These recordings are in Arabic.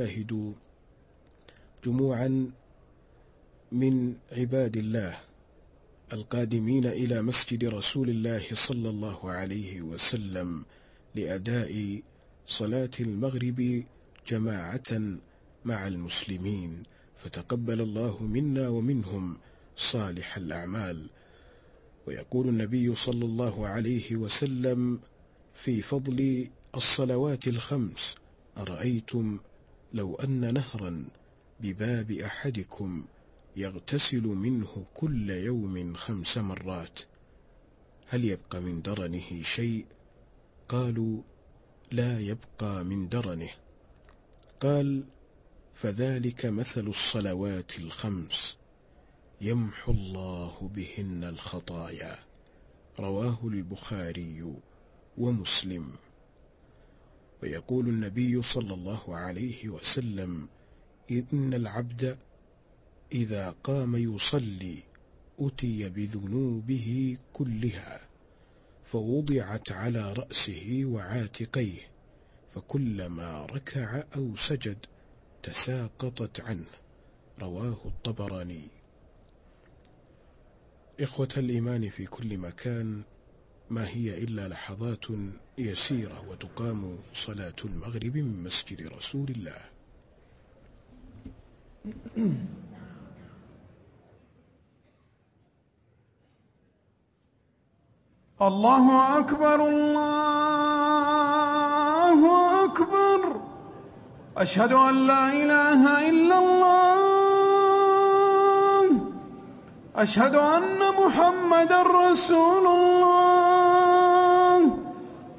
شاهدوا جموعا من عباد الله القادمين إلى مسجد رسول الله صلى الله عليه وسلم لأداء صلاة المغرب جماعة مع المسلمين فتقبل الله منا ومنهم صالح الأعمال. ويقول النبي صلى الله عليه وسلم في فضل الصلوات الخمس أرأيتم لو أن نهرا بباب أحدكم يغتسل منه كل يوم خمس مرات هل يبقى من درنه شيء؟ قالوا لا يبقى من درنه. قال فذلك مثل الصلوات الخمس يمحو الله بهن الخطايا رواه البخاري ومسلم. ويقول النبي صلى الله عليه وسلم إن العبد إذا قام يصلي أتي بذنوبه كلها فوضعت على رأسه وعاتقيه فكلما ركع أو سجد تساقطت عنه. رواه الطبراني. إخوة الإيمان في كل مكان ما هي إلا لحظات يسيرة وتقام صلاة المغرب من مسجد رسول الله. الله أكبر الله أكبر. أشهد أن لا إله إلا الله. أشهد أن محمد رسول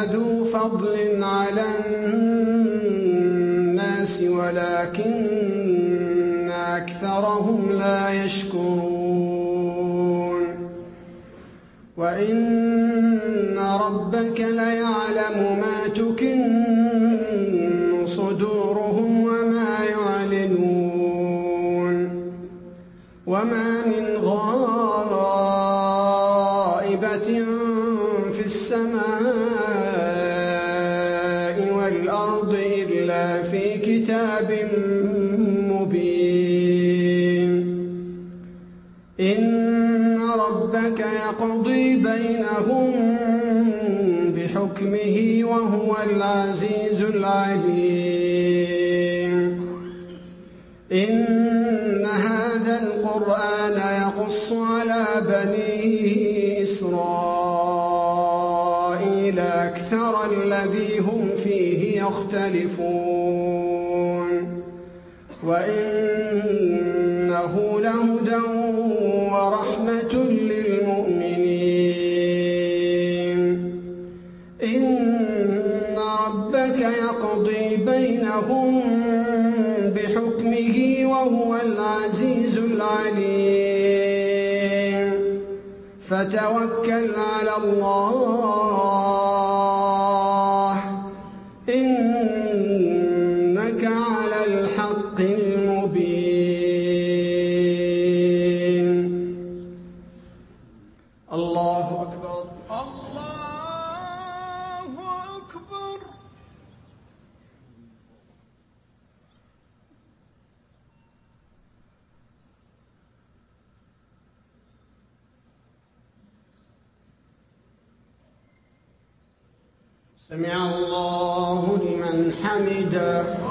لذو فضل على الناس ولكن أكثرهم لا يشكرون. وإن ربك ليعلم كتاب مبين. إن ربك يقضي بينهم بحكمه وهو العزيز العليم. إن هذا القرآن يقص على بني إسرائيل أكثر الذي يختلفون. وإنه لهدى ورحمة للمؤمنين. إن ربك يقضي بينهم بحكمه وهو العزيز العليم. فتوكل على الله. سمع الله لمن حمده.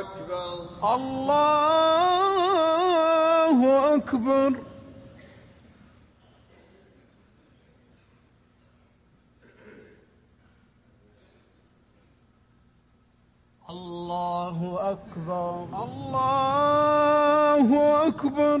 أكبر. الله أكبر الله أكبر الله أكبر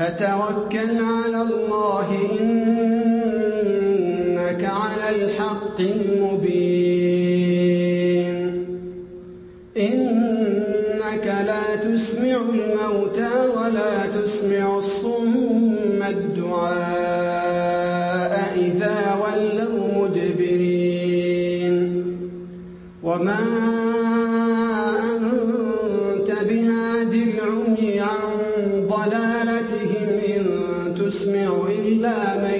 فتوكل على الله إنك على الحق إلا من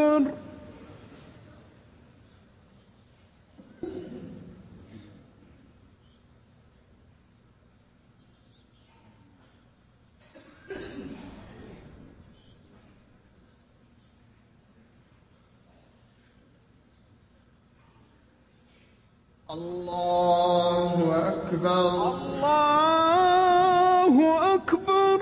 الله أكبر الله أكبر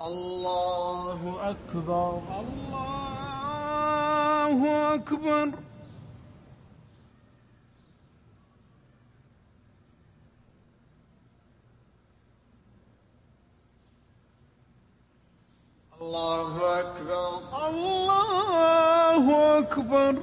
الله أكبر. الله أكبر. الله أكبر. الله أكبر.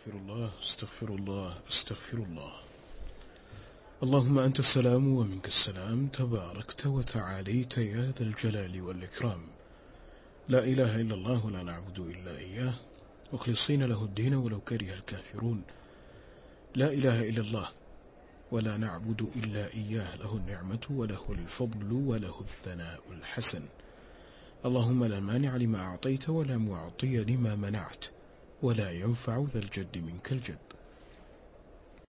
أستغفر الله أستغفر الله أستغفر الله. اللهم أنت السلام ومنك السلام. تباركت وتعاليت يا ذا الجلال والإكرام. لا إله إلا الله ولا نعبد إلا إياه. مخلصين له الدين ولو كره الكافرون. لا إله إلا الله ولا نعبد إلا إياه. له النعمة وله الفضل وله الثناء الحسن. اللهم لا مانع لما أعطيت ولا معطي لما منعت. ولا ينفع ذا الجد منك الجد.